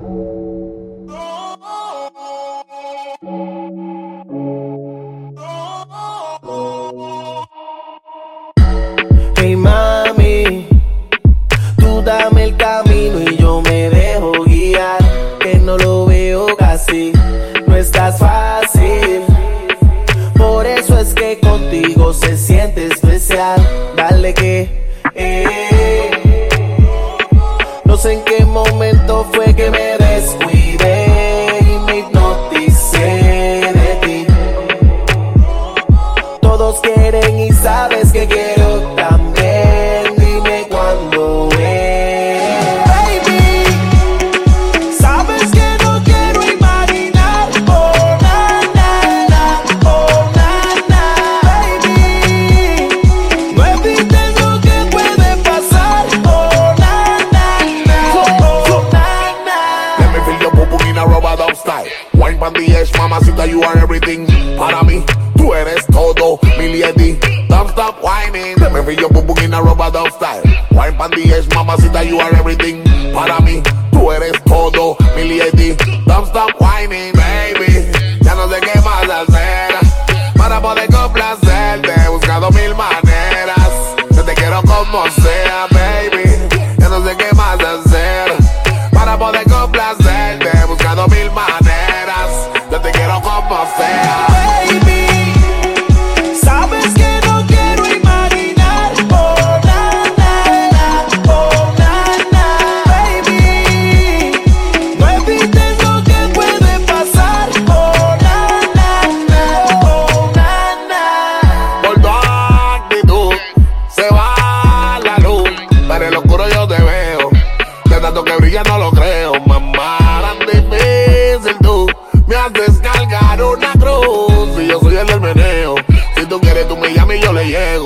Hey mami, tú dame el camino y yo me dejo guiar, que no lo veo casi, no estás fácil. Por eso es que contigo se siente especial, dale que... Eh, no sé en qué momento Sabes que quiero también. Dime cuándo es. Baby, sabes que no quiero imaginar. Oh, na, na, na. Oh, na, na. Baby, no evites lo que puede pasar. Oh, na, na, na. Oh, na, na. Let me feel your boom in rubber style. Wine pan the edge, mamacita, you are everything. Para mí, Don't stop whining. Let me feel your boom boom in a rubber dub style. Wine pan the edge, mamacita, you are everything.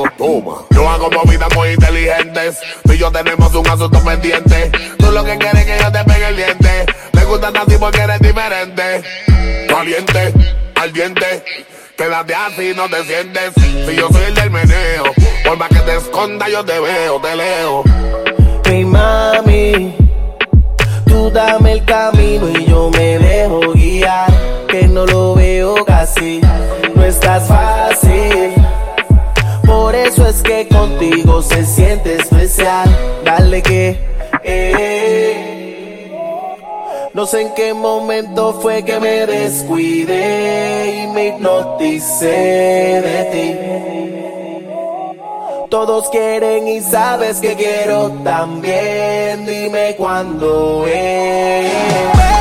Llego. Toma. Yo hago movidas muy inteligentes. Tú y yo tenemos un asunto pendiente. Tú lo que quieres es que yo te pegue el diente. Me gusta así porque eres diferente. Caliente, al diente. Quédate así, no te sientes. Si yo soy el del meneo. Por más que te esconda, yo te veo, te leo. Mi mami, tú dame el camino y yo me dejo guiar. Que no lo veo casi, no estás fácil. Es que contigo se siente especial. Dale que, eh. No sé en qué momento fue que me descuidé y me hipnoticé de ti. Todos quieren y sabes que quiero también. Dime cuándo es.